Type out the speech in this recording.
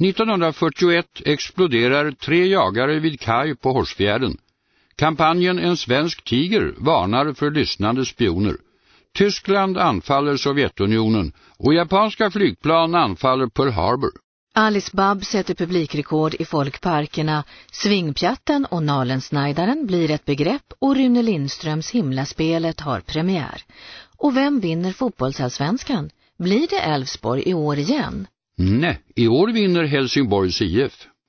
1941 exploderar tre jagare vid kaj på Horsfjärden. Kampanjen En svensk tiger varnar för lyssnande spioner. Tyskland anfaller Sovjetunionen och japanska flygplan anfaller Pearl Harbor. Alice Babb sätter publikrekord i folkparkerna, Svingpjatten och Nalensnajdaren blir ett begrepp och Rune Lindströms Himlaspelet har premiär. Och vem vinner fotbollsallsvenskan? Blir det Elfsborg i år igen? Nej, i år vinner Helsingborgs IF.